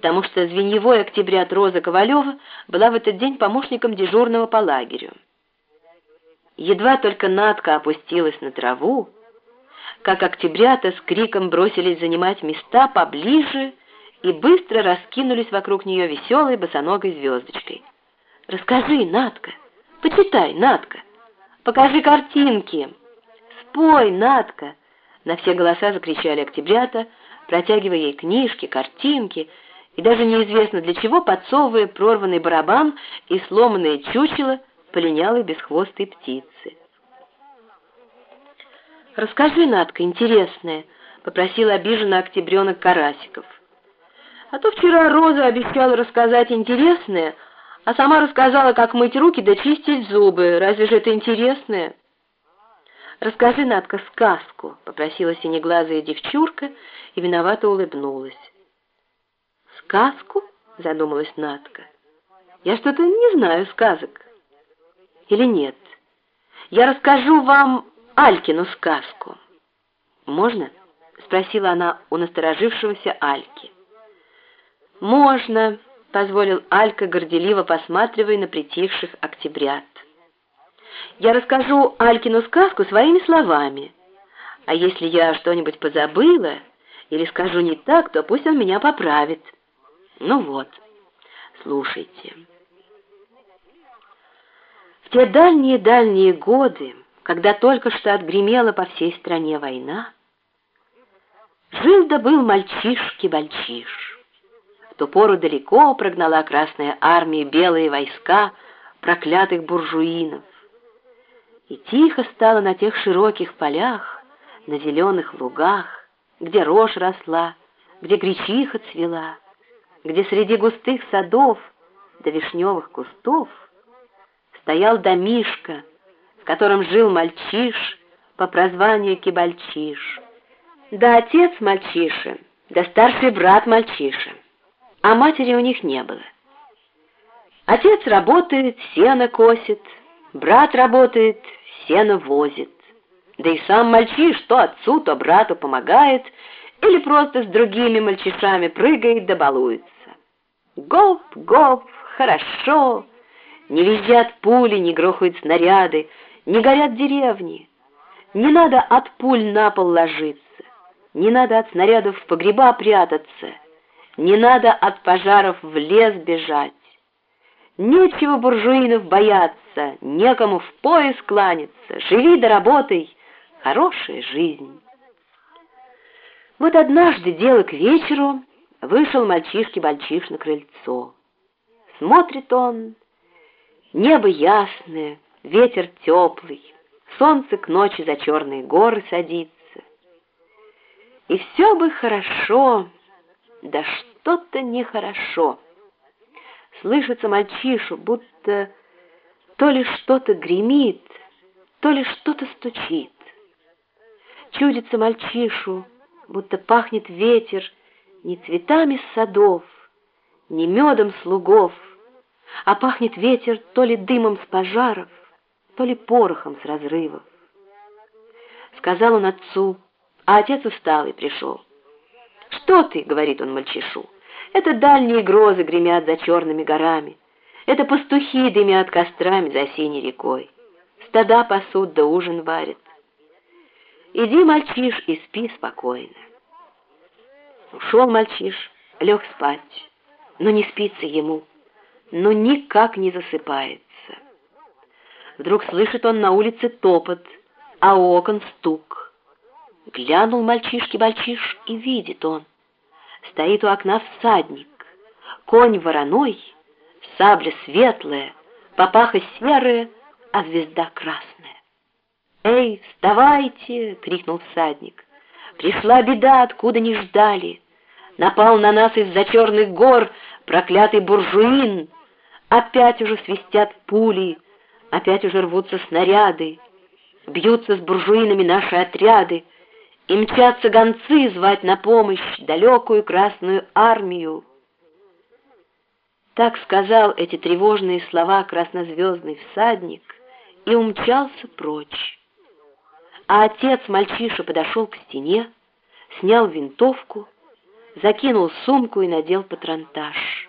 потому что звеньевой октябрят Роза Ковалева была в этот день помощником дежурного по лагерю. Едва только Надка опустилась на траву, как октябрята с криком бросились занимать места поближе и быстро раскинулись вокруг нее веселой босоногой звездочкой. «Расскажи, Надка! Почитай, Надка! Покажи картинки! Спой, Надка!» На все голоса закричали октябрята, протягивая ей книжки, картинки и даже неизвестно для чего подсовывая прорванный барабан и сломанное чучело полинялой бесхвостой птицы. «Расскажи, Надка, интересное», — попросил обиженно октябренок Карасиков. «А то вчера Роза обещала рассказать интересное, а сама рассказала, как мыть руки да чистить зубы. Разве же это интересное?» «Расскажи, Надка, сказку», — попросила синеглазая девчурка и виновато улыбнулась. «Сказку?» — задумалась Надка. «Я что-то не знаю сказок. Или нет? Я расскажу вам Алькину сказку. Можно?» — спросила она у насторожившегося Альки. «Можно», — позволил Алька, горделиво посматривая на притихших октябрят. «Я расскажу Алькину сказку своими словами, а если я что-нибудь позабыла или скажу не так, то пусть он меня поправит. Ну вот, слушайте». В те дальние-дальние годы, когда только что отгремела по всей стране война, жил да был мальчишки-бальчиш. В ту пору далеко прогнала Красная Армия белые войска проклятых буржуинов. И тихо стало на тех широких полях, на зеленых лугах, где рожь росла, где гречиха цвела, где среди густых садов до вишневых кустов стоял домишка, в котором жил мальчиш по прозванию Кибальчиш. Да отец мальчиши, да старший брат мальчиши, а матери у них не было. Отец работает, сено косит, брат работает, сено возит. Да и сам мальчиш то отцу, то брату помогает или просто с другими мальчишами прыгает да балуется. Гоп, гоп, хорошо. Не визжат пули, не грохают снаряды, не горят деревни. Не надо от пуль на пол ложиться, не надо от снарядов в погреба прятаться, не надо от пожаров в лес бежать. Нечего буржуинов бояться, некому в пояс кланяться, живи да работай, хорошая жизнь. Вот однажды, дело к вечеру, вышел мальчишки-бальчиш на крыльцо. Смотрит он, небо ясное, ветер теплый, солнце к ночи за черные горы садится. И все бы хорошо, да что-то нехорошо. Слышится мальчишу, будто то ли что-то гремит, то ли что-то стучит. Чудится мальчишу, будто пахнет ветер не цветами садов, не медом слугов, а пахнет ветер то ли дымом с пожаров, то ли порохом с разрывов. Сказал он отцу, а отец устал и пришел. «Что ты?» — говорит он мальчишу. «Это дальние грозы гремят за черными горами. Это пастухи дымят кострами за синей рекой. Стада пасут да ужин варят. Иди, мальчиш, и спи спокойно». Ушел мальчиш, лег спать, но не спится ему, но никак не засыпается. Вдруг слышит он на улице топот, а у окон стук. Глянул мальчишки-бальчиш, и видит он. Стоит у окна всадник, конь вороной, сабля светлая, папаха серая, а звезда красная. «Эй, вставайте!» — крикнул всадник. «Пришла беда, откуда не ждали. Напал на нас из-за черных гор проклятый буржуин. Опять уже свистят пули, Опять уже рвутся снаряды, бьются с буржуинами наши отряды, и мчатся гонцы звать на помощь далекую Красную Армию. Так сказал эти тревожные слова краснозвездный всадник и умчался прочь. А отец мальчиша подошел к стене, снял винтовку, закинул сумку и надел патронтаж.